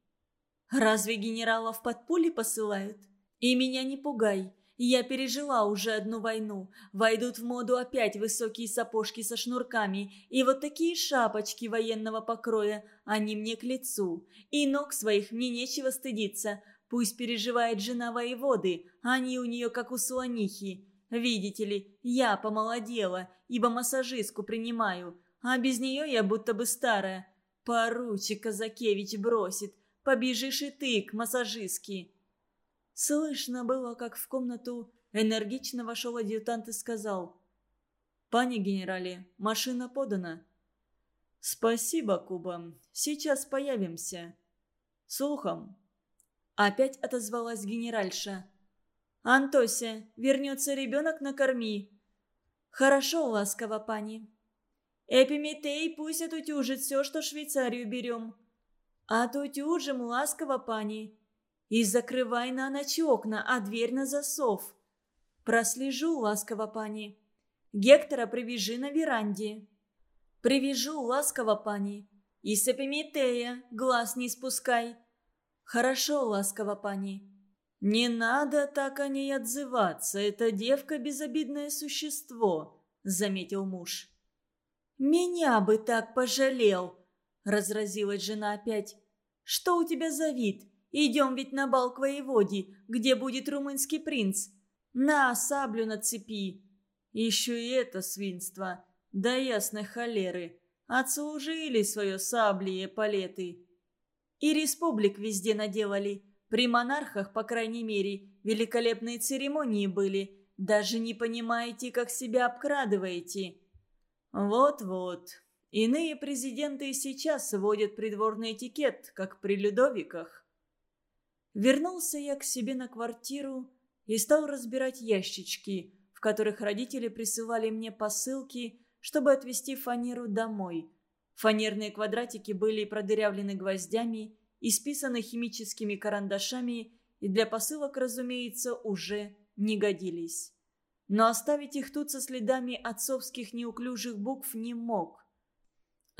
A: Разве генералов под пули посылают? И меня не пугай. Я пережила уже одну войну. Войдут в моду опять высокие сапожки со шнурками. И вот такие шапочки военного покроя. Они мне к лицу. И ног своих мне нечего стыдиться. Пусть переживает жена воеводы. Они у нее как у слонихи. Видите ли, я помолодела, ибо массажистку принимаю. А без нее я будто бы старая. Поручик Казакевич бросит. Побежишь и ты к массажистке». Слышно было, как в комнату энергично вошел адъютант и сказал. «Пане генерале, машина подана». «Спасибо, Куба. Сейчас появимся». «Слухом». Опять отозвалась генеральша. «Антося, вернется ребенок, накорми». «Хорошо, ласково, пани». «Эпиметей пусть отутюжит все, что Швейцарию берем. А то тюжим ласково, пани. И закрывай на ночь окна, а дверь на засов. Прослежу, ласково, пани. Гектора привяжи на веранде. Привяжу, ласково, пани. И с Эпиметея глаз не спускай. Хорошо, ласково, пани. Не надо так о ней отзываться, это девка безобидное существо, заметил муж. Меня бы так пожалел, разразилась жена опять. Что у тебя за вид? Идем ведь на бал к воеводе, где будет румынский принц. На, саблю на цепи. Еще и это свинство. Да ясной холеры. Отслужили свое сабли и палеты. И республик везде наделали. При монархах, по крайней мере, великолепные церемонии были. Даже не понимаете, как себя обкрадываете. Вот-вот. Иные президенты и сейчас вводят придворный этикет, как при Людовиках. Вернулся я к себе на квартиру и стал разбирать ящички, в которых родители присылали мне посылки, чтобы отвезти фанеру домой. Фанерные квадратики были продырявлены гвоздями, исписаны химическими карандашами и для посылок, разумеется, уже не годились. Но оставить их тут со следами отцовских неуклюжих букв не мог.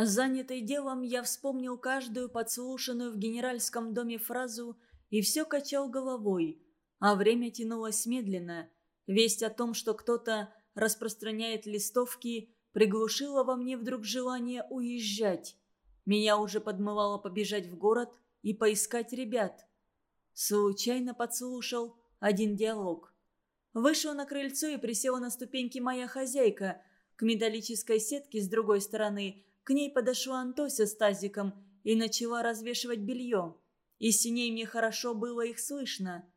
A: Занятый делом, я вспомнил каждую подслушанную в генеральском доме фразу и все качал головой, а время тянулось медленно. Весть о том, что кто-то распространяет листовки, приглушила во мне вдруг желание уезжать. Меня уже подмывало побежать в город и поискать ребят. Случайно подслушал один диалог. Вышел на крыльцо и присела на ступеньки моя хозяйка. К металлической сетке с другой стороны к ней подошла Антося с тазиком и начала развешивать белье и с ней мне хорошо было их слышно.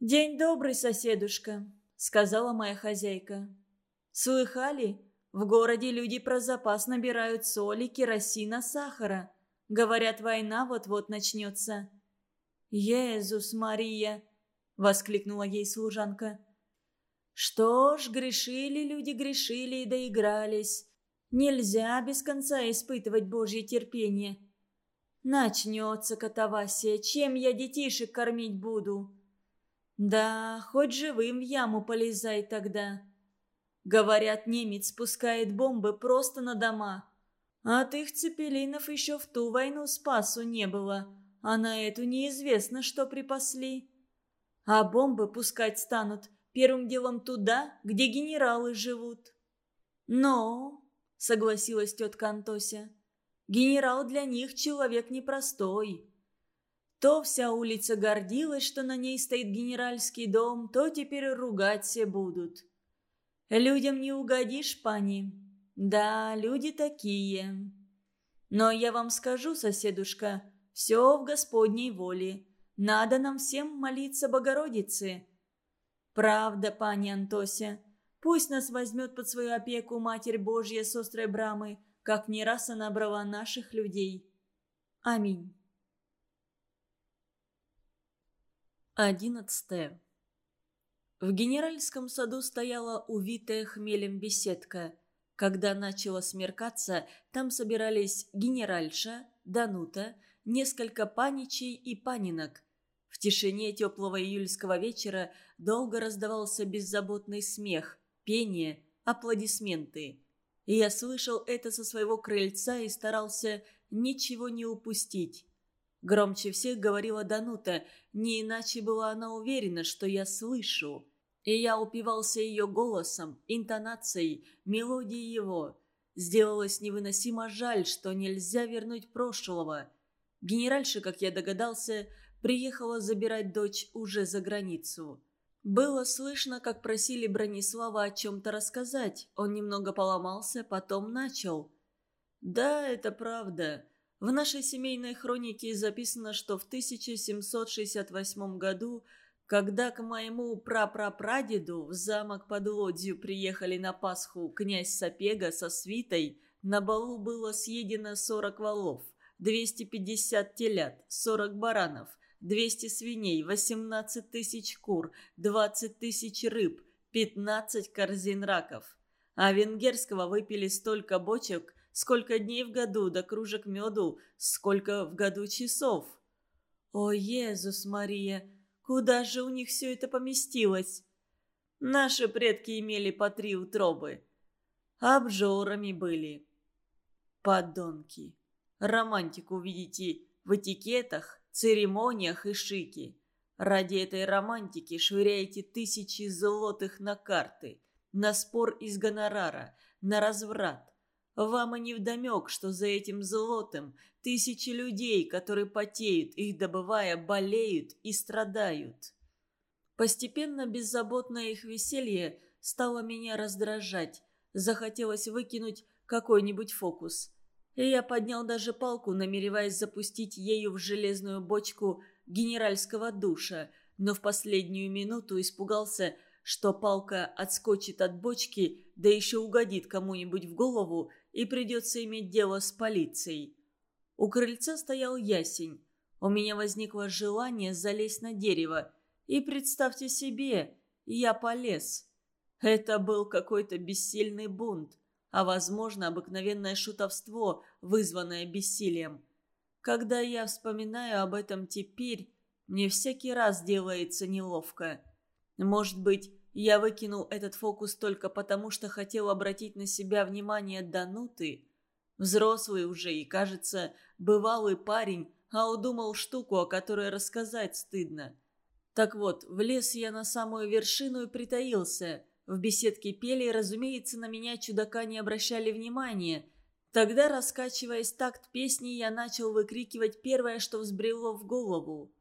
A: «День добрый, соседушка», — сказала моя хозяйка. «Слыхали? В городе люди про запас набирают соли, керосина, сахара. Говорят, война вот-вот начнется». «Езус Мария!» — воскликнула ей служанка. «Что ж, грешили люди, грешили и доигрались. Нельзя без конца испытывать Божье терпение. Начнется катавасия, чем я детишек кормить буду? Да, хоть живым в яму полезай тогда. Говорят, немец спускает бомбы просто на дома. От их цепелинов еще в ту войну спасу не было, а на эту неизвестно, что припасли. А бомбы пускать станут первым делом туда, где генералы живут. «Но», — согласилась тетка Антося, — Генерал для них человек непростой. То вся улица гордилась, что на ней стоит генеральский дом, то теперь ругать все будут. Людям не угодишь, пани. Да, люди такие. Но я вам скажу, соседушка, все в Господней воле. Надо нам всем молиться Богородице. Правда, пани Антося. Пусть нас возьмет под свою опеку Матерь Божья с острой брамы, как не раз она брала наших людей. Аминь. Одиннадцатое. В генеральском саду стояла увитая хмелем беседка. Когда начало смеркаться, там собирались генеральша, Данута, несколько паничей и панинок. В тишине теплого июльского вечера долго раздавался беззаботный смех, пение, аплодисменты. И я слышал это со своего крыльца и старался ничего не упустить. Громче всех говорила Данута, не иначе была она уверена, что я слышу. И я упивался ее голосом, интонацией, мелодией его. Сделалось невыносимо жаль, что нельзя вернуть прошлого. Генеральша, как я догадался, приехала забирать дочь уже за границу. Было слышно, как просили Бронислава о чем-то рассказать. Он немного поломался, потом начал. «Да, это правда. В нашей семейной хронике записано, что в 1768 году, когда к моему прапрапрадеду в замок под Лодзью приехали на Пасху князь Сапега со свитой, на балу было съедено 40 валов, 250 телят, 40 баранов – 200 свиней, 18 тысяч кур, 20 тысяч рыб, 15 корзин раков. А венгерского выпили столько бочек, сколько дней в году, до кружек меду, сколько в году часов. О, Иисус Мария, куда же у них все это поместилось? Наши предки имели по три утробы. Обжорами были. Подонки. Романтику видите в этикетах, церемониях и шике. Ради этой романтики швыряете тысячи золотых на карты, на спор из гонорара, на разврат. Вам и не вдомек, что за этим золотом тысячи людей, которые потеют, их добывая, болеют и страдают. Постепенно беззаботное их веселье стало меня раздражать. Захотелось выкинуть какой-нибудь фокус. И я поднял даже палку, намереваясь запустить ею в железную бочку генеральского душа, но в последнюю минуту испугался, что палка отскочит от бочки, да еще угодит кому-нибудь в голову, и придется иметь дело с полицией. У крыльца стоял ясень. У меня возникло желание залезть на дерево. И представьте себе, я полез. Это был какой-то бессильный бунт, а, возможно, обыкновенное шутовство, вызванное бессилием. Когда я вспоминаю об этом теперь, мне всякий раз делается неловко. Может быть, я выкинул этот фокус только потому, что хотел обратить на себя внимание Дануты. Взрослый уже и, кажется, бывалый парень, а удумал штуку, о которой рассказать стыдно. Так вот, влез я на самую вершину и притаился. В беседке пели, разумеется, на меня чудака не обращали внимания. Тогда, раскачиваясь такт песни, я начал выкрикивать первое, что взбрело в голову.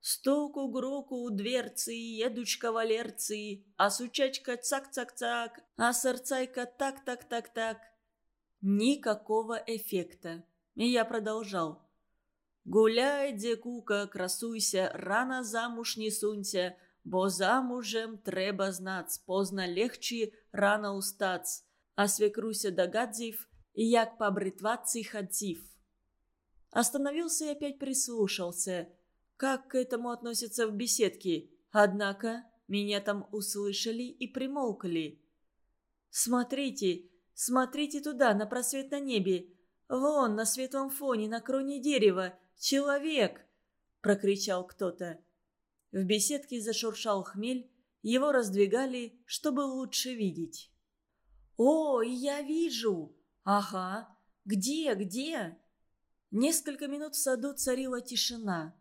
A: Стуку гроку у дверцы, едуч кавалерцы, а сучачка цак-цак-цак, а серцайка так-так-так-так. Никакого эффекта. И я продолжал. Гуляй, декука, красуйся, рано замуж не сунься, бо замужем треба знать, поздно легче, рано устать. А свекруся догадзив, и як побритваться ходзив. Остановился и опять прислушался – как к этому относятся в беседке. Однако меня там услышали и примолкли. «Смотрите, смотрите туда, на просвет на небе. Вон, на светлом фоне, на кроне дерева. Человек!» – прокричал кто-то. В беседке зашуршал хмель, его раздвигали, чтобы лучше видеть. «О, я вижу! Ага! Где, где?» Несколько минут в саду царила тишина.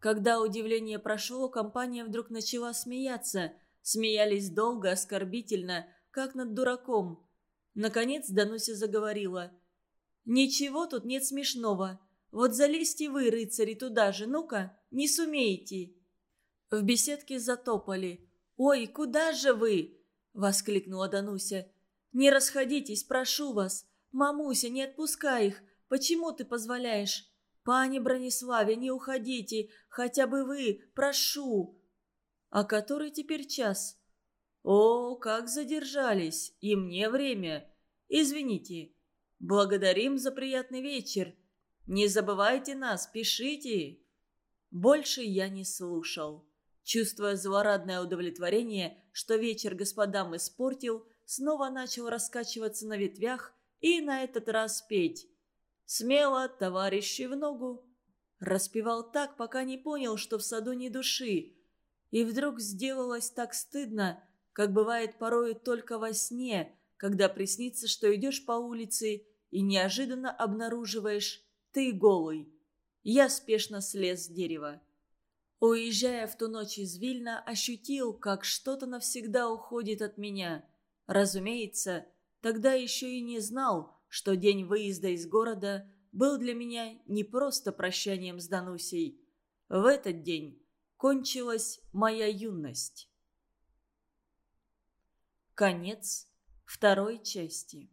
A: Когда удивление прошло, компания вдруг начала смеяться. Смеялись долго, оскорбительно, как над дураком. Наконец Дануся заговорила. «Ничего тут нет смешного. Вот залезьте вы, рыцари, туда же, ну-ка, не сумеете». В беседке затопали. «Ой, куда же вы?» — воскликнула Дануся. «Не расходитесь, прошу вас. Мамуся, не отпускай их. Почему ты позволяешь?» «Пане Брониславе, не уходите, хотя бы вы, прошу!» «А который теперь час?» «О, как задержались! И мне время! Извините! Благодарим за приятный вечер! Не забывайте нас, пишите!» Больше я не слушал. Чувствуя злорадное удовлетворение, что вечер господам испортил, снова начал раскачиваться на ветвях и на этот раз петь. Смело, товарищи в ногу. Распевал так, пока не понял, что в саду ни души. И вдруг сделалось так стыдно, как бывает порою только во сне, когда приснится, что идешь по улице и неожиданно обнаруживаешь «ты голый». Я спешно слез с дерева. Уезжая в ту ночь из Вильна, ощутил, как что-то навсегда уходит от меня. Разумеется, тогда еще и не знал, что день выезда из города был для меня не просто прощанием с Данусей. В этот день кончилась моя юность. Конец второй части.